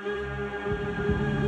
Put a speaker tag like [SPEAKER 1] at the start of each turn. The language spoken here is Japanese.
[SPEAKER 1] うん。